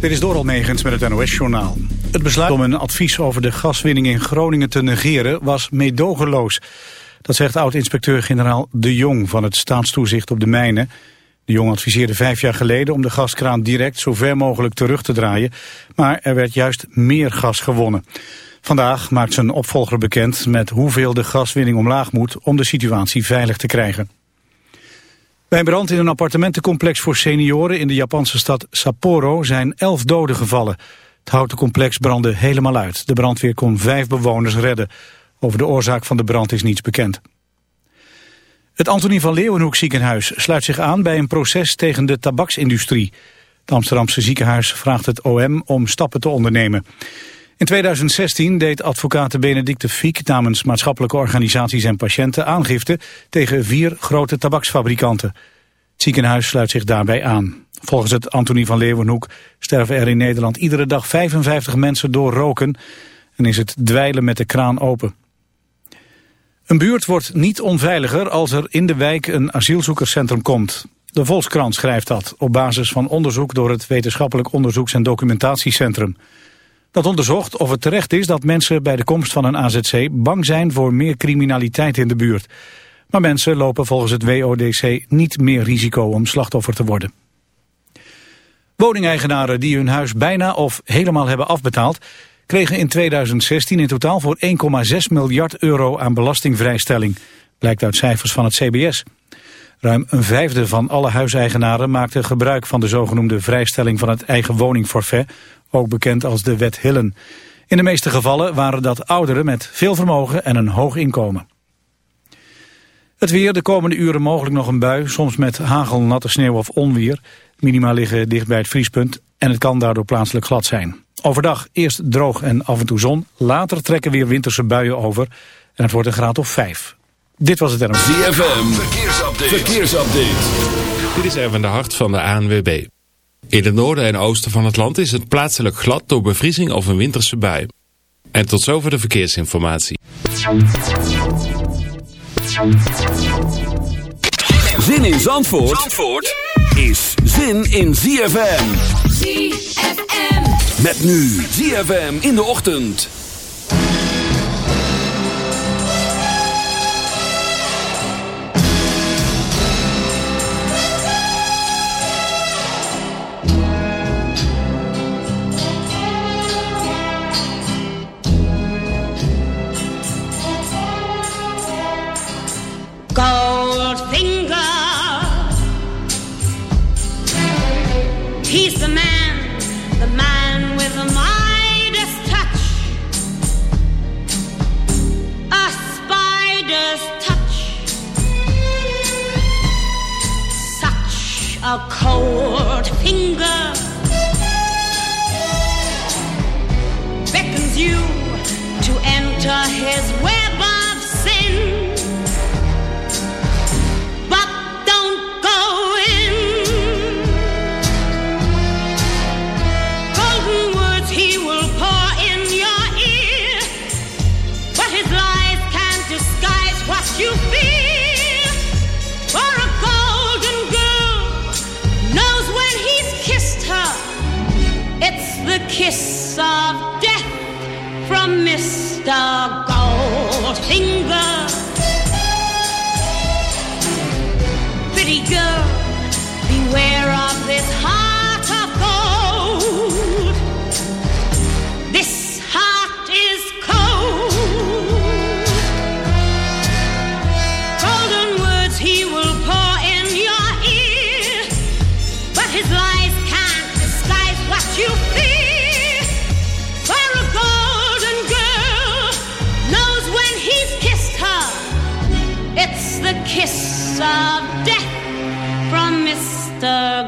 Dit is Doral Megens met het NOS-journaal. Het besluit om een advies over de gaswinning in Groningen te negeren was meedogenloos. Dat zegt oud-inspecteur-generaal De Jong van het staatstoezicht op de mijnen. De Jong adviseerde vijf jaar geleden om de gaskraan direct zo ver mogelijk terug te draaien. Maar er werd juist meer gas gewonnen. Vandaag maakt zijn opvolger bekend met hoeveel de gaswinning omlaag moet om de situatie veilig te krijgen. Bij een brand in een appartementencomplex voor senioren in de Japanse stad Sapporo zijn elf doden gevallen. Het houten complex brandde helemaal uit. De brandweer kon vijf bewoners redden. Over de oorzaak van de brand is niets bekend. Het Antonie van Leeuwenhoek ziekenhuis sluit zich aan bij een proces tegen de tabaksindustrie. Het Amsterdamse ziekenhuis vraagt het OM om stappen te ondernemen. In 2016 deed advocaat Benedicte Fiek namens maatschappelijke organisaties en patiënten aangifte tegen vier grote tabaksfabrikanten. Het ziekenhuis sluit zich daarbij aan. Volgens het Antonie van Leeuwenhoek sterven er in Nederland iedere dag 55 mensen door roken en is het dweilen met de kraan open. Een buurt wordt niet onveiliger als er in de wijk een asielzoekerscentrum komt. De Volkskrant schrijft dat op basis van onderzoek door het Wetenschappelijk Onderzoeks- en Documentatiecentrum. Dat onderzocht of het terecht is dat mensen bij de komst van een AZC bang zijn voor meer criminaliteit in de buurt. Maar mensen lopen volgens het WODC niet meer risico om slachtoffer te worden. Woningeigenaren die hun huis bijna of helemaal hebben afbetaald... kregen in 2016 in totaal voor 1,6 miljard euro aan belastingvrijstelling. Blijkt uit cijfers van het CBS. Ruim een vijfde van alle huiseigenaren maakte gebruik van de zogenoemde vrijstelling van het eigen woningforfait ook bekend als de wet Hillen. In de meeste gevallen waren dat ouderen met veel vermogen en een hoog inkomen. Het weer, de komende uren mogelijk nog een bui, soms met hagel, natte sneeuw of onweer. Minima liggen dicht bij het vriespunt en het kan daardoor plaatselijk glad zijn. Overdag eerst droog en af en toe zon, later trekken weer winterse buien over en het wordt een graad of vijf. Dit was het NMV. ZFM, verkeersupdate. verkeersupdate. Dit is Erwin de Hart van de ANWB. In het noorden en oosten van het land is het plaatselijk glad door bevriezing of een winterse bui. En tot zover de verkeersinformatie. Zin in Zandvoort, Zandvoort is zin in ZFM. ZFM. Met nu ZFM in de ochtend. A cold finger beckons you to enter his kiss of death from Mr. Goldfinger. Pretty girl, of death from Mr.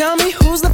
Tell me who's the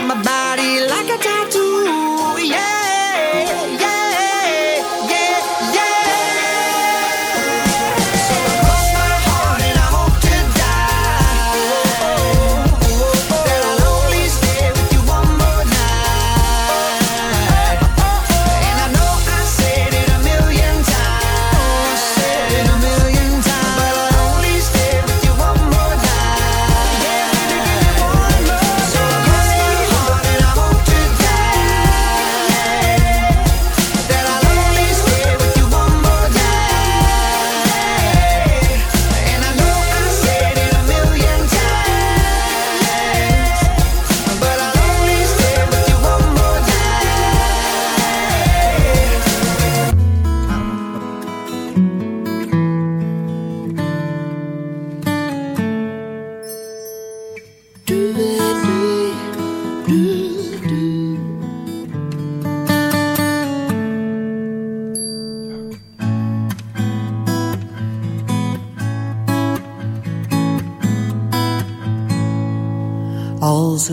on my body like a tattoo.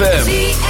ZFM.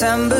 September.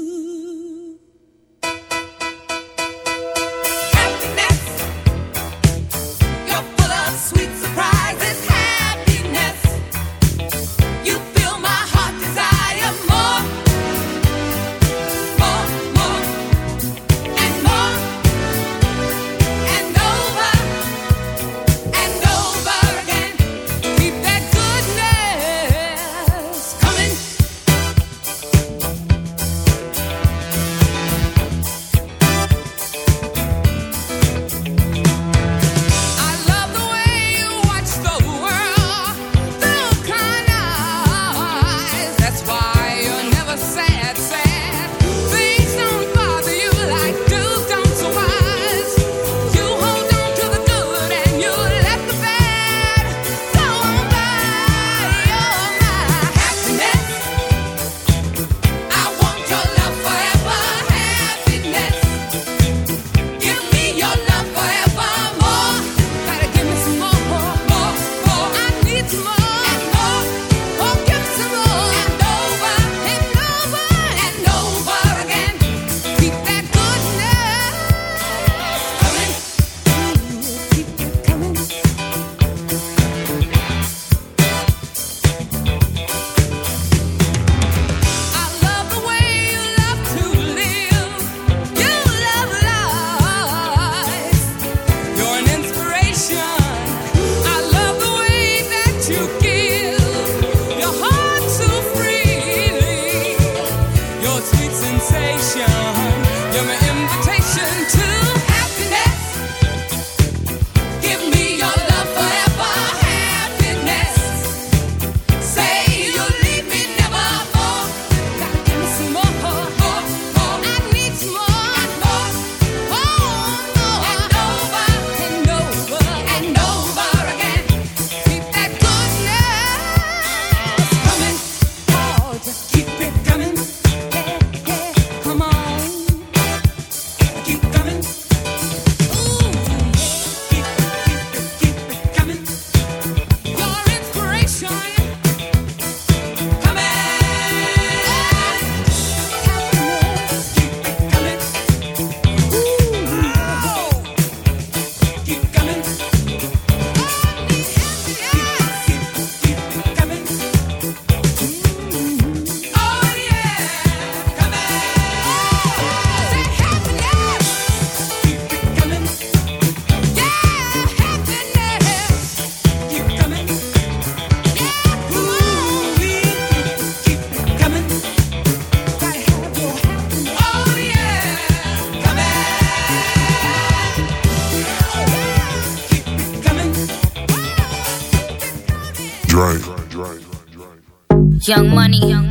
Young money, young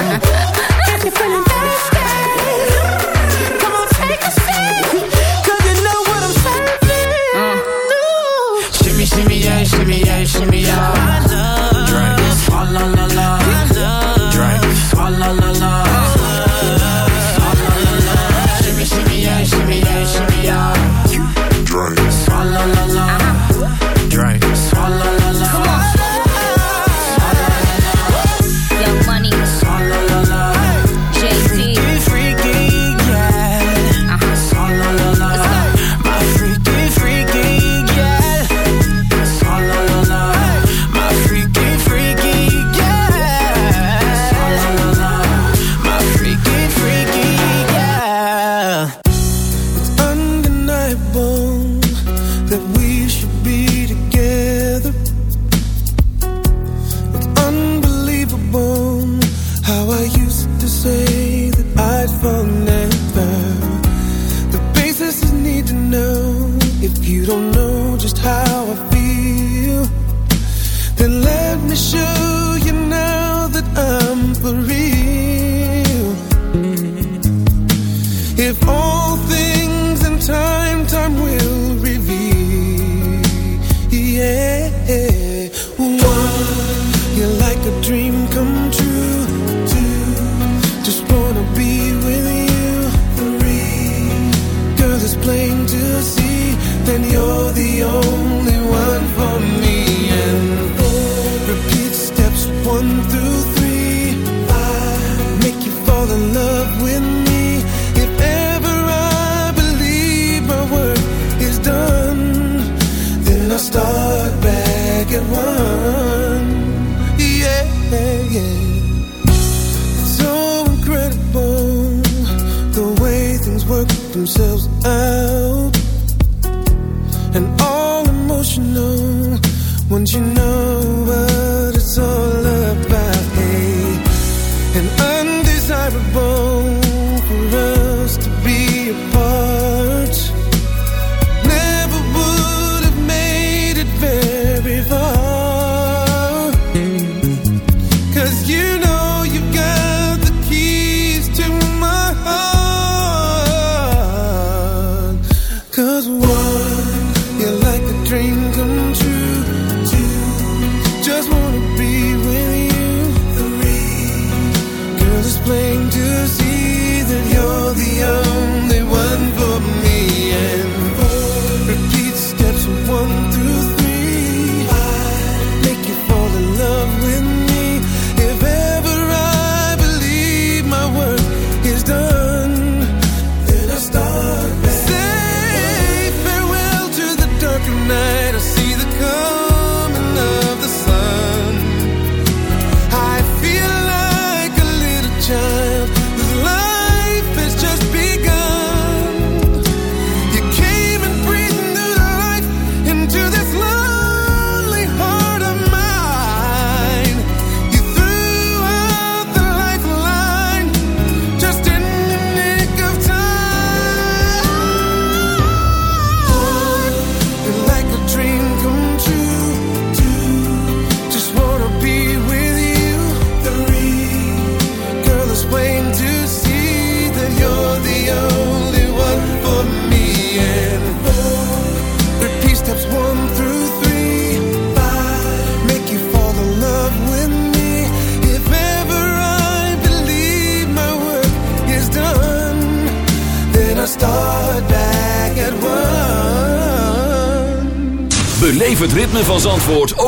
if you're feeling thirsty, come on take a sip, 'cause you know what I'm serving. Shimmy, shimmy, yeah, shimmy, yeah, shimmy, yeah. Drink, swalla la la. Drink, swalla la la.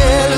Don't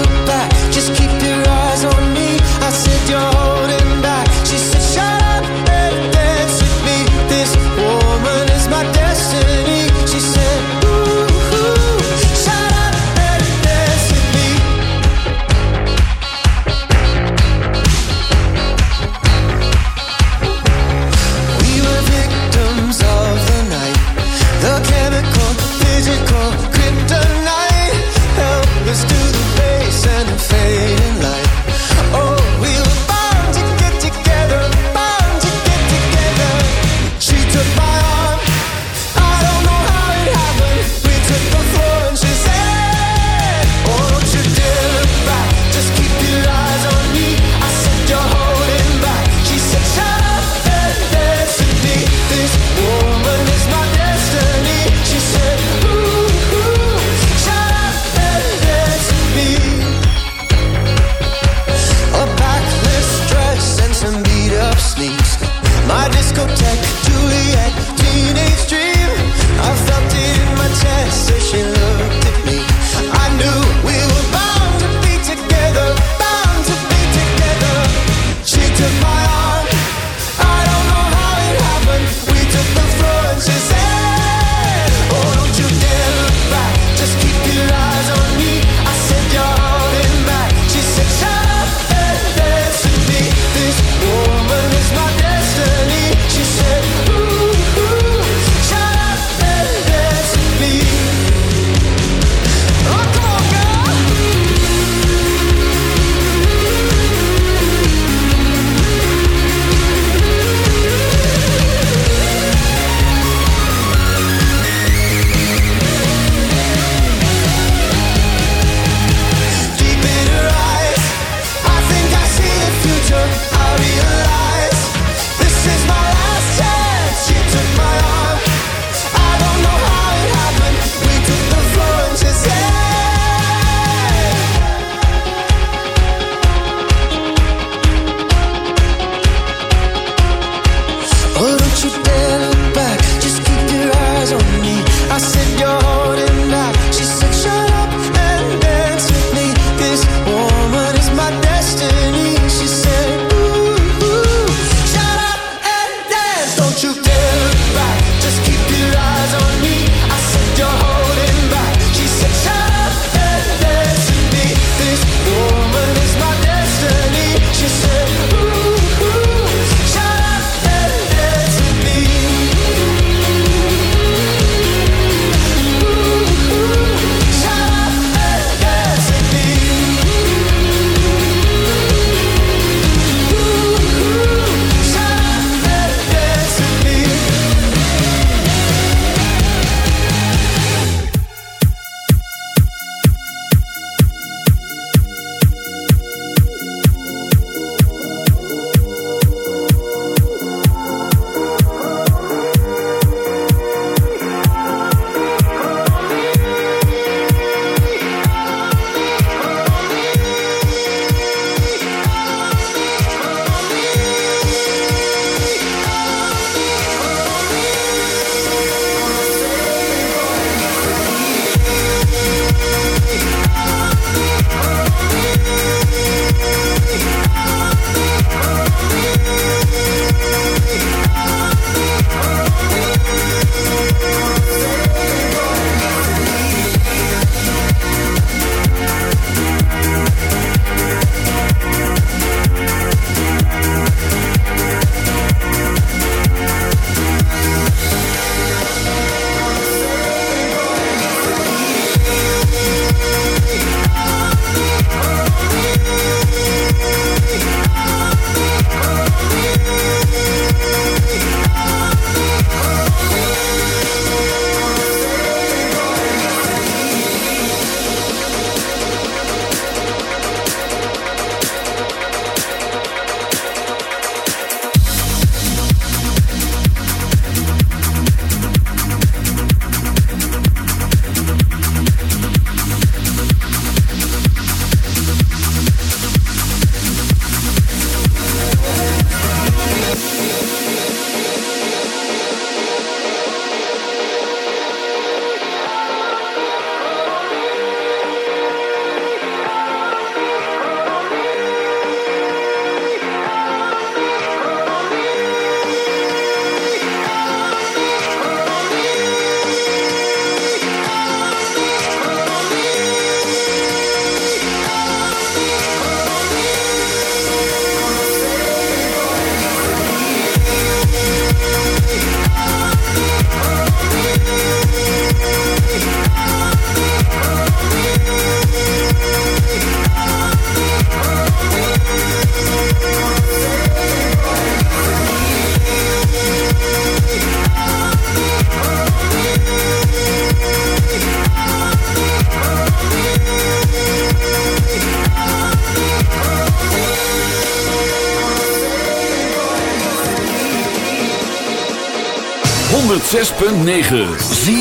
106.9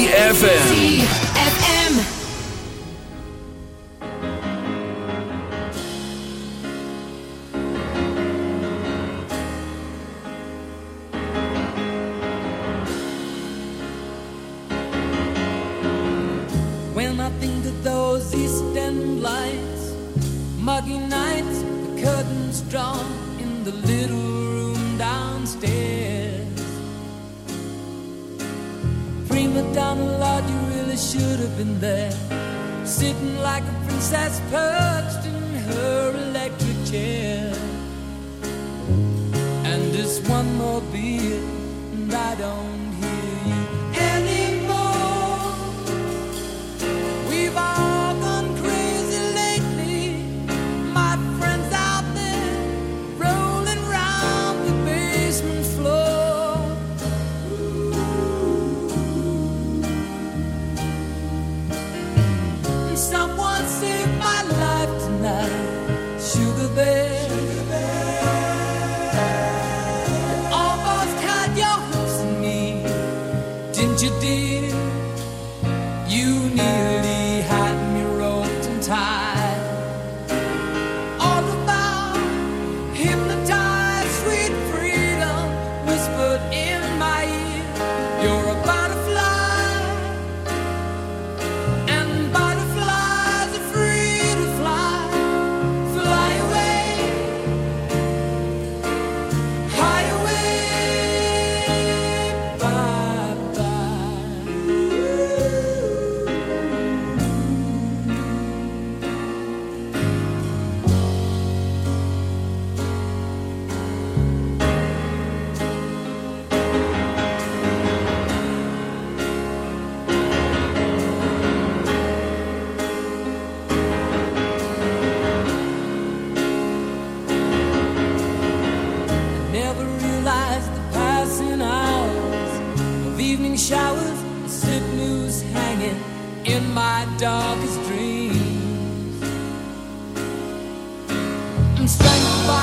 prima Lord, you really should have been there. Sitting like a princess perched in her electric chair. And just one more beer, and I don't darkest dreams. I'm strangled by.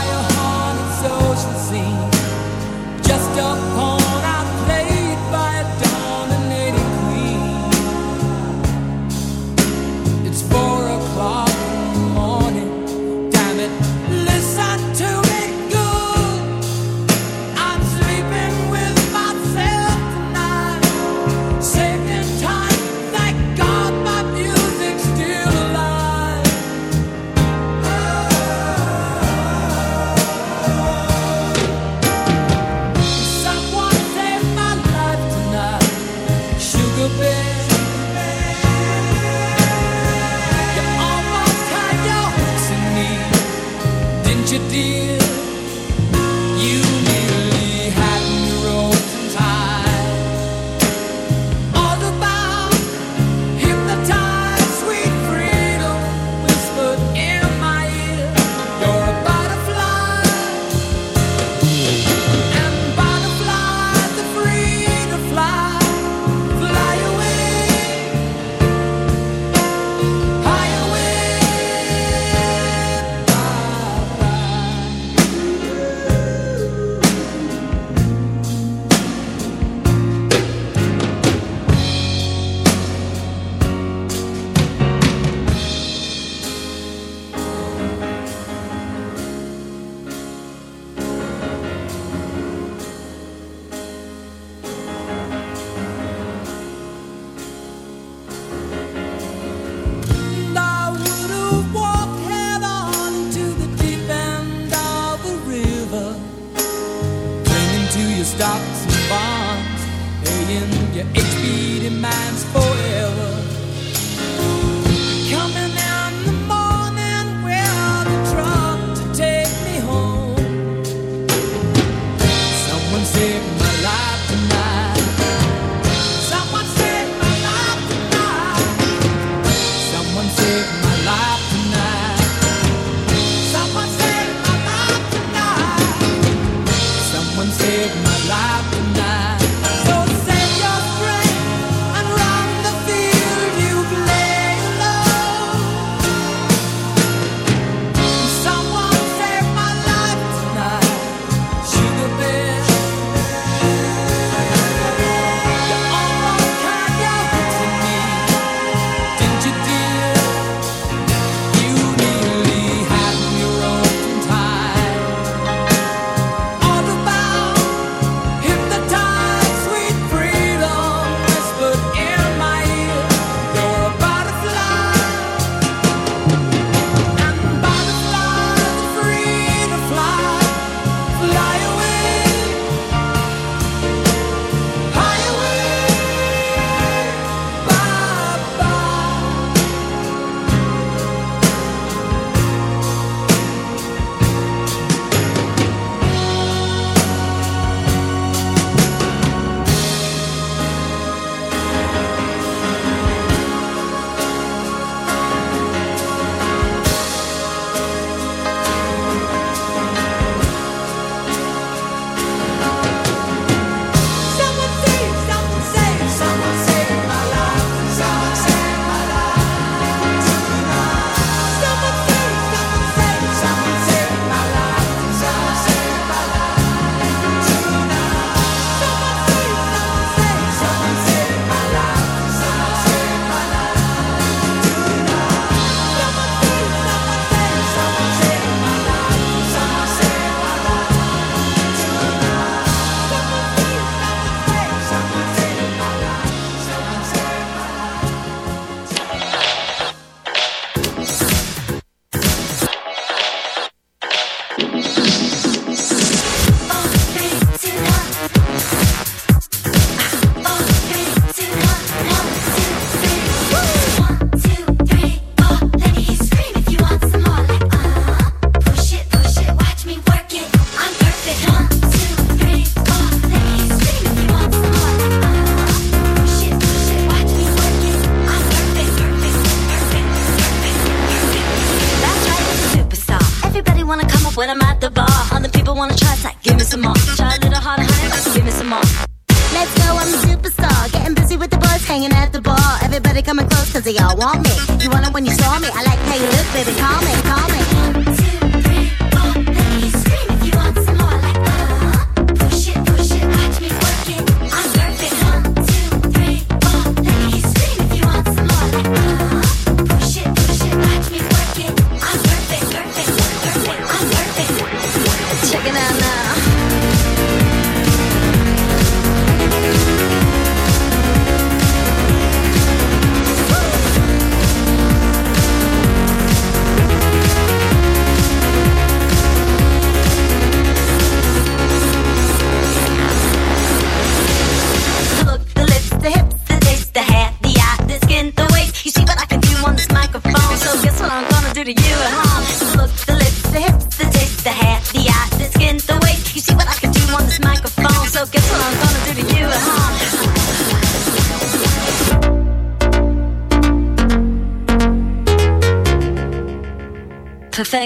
man's fault.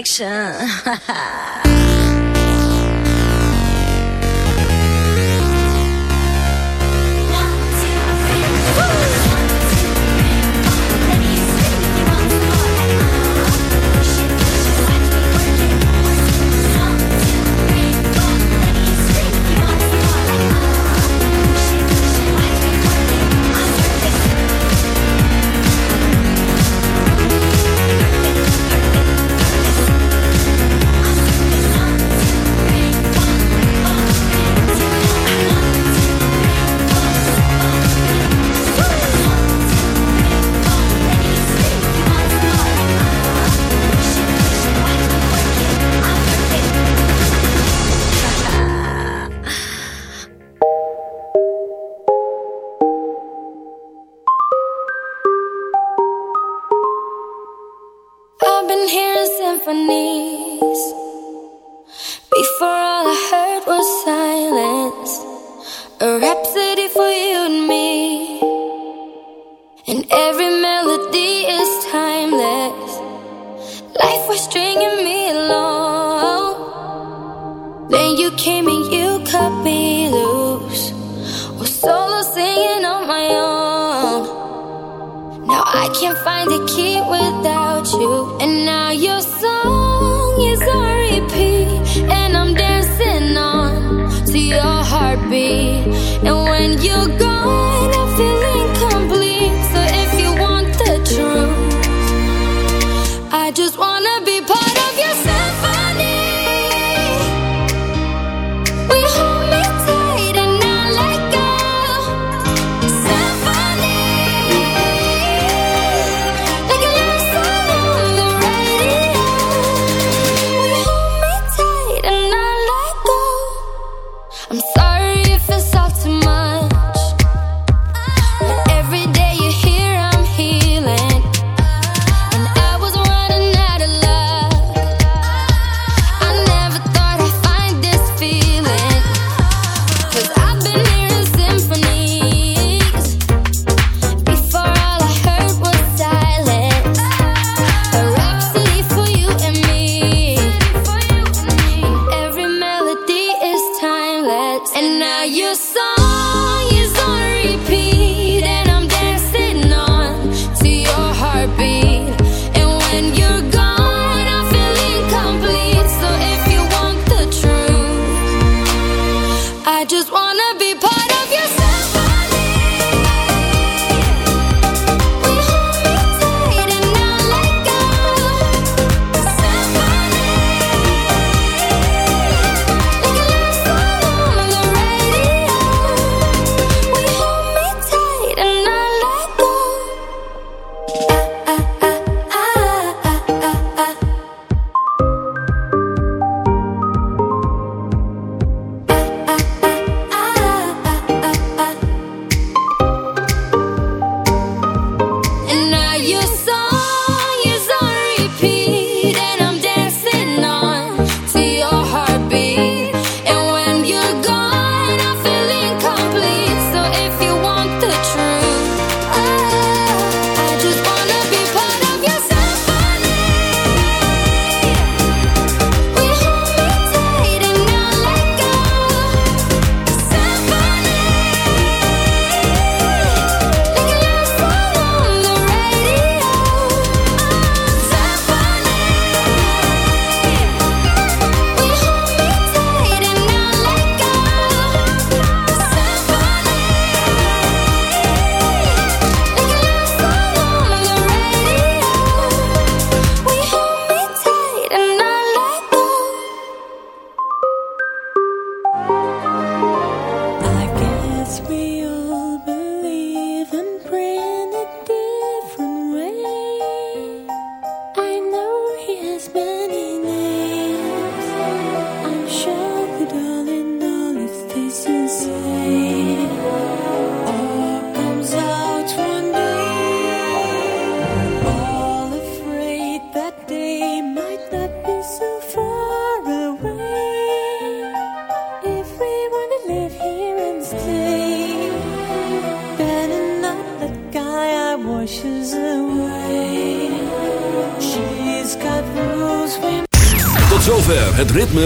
Perfection.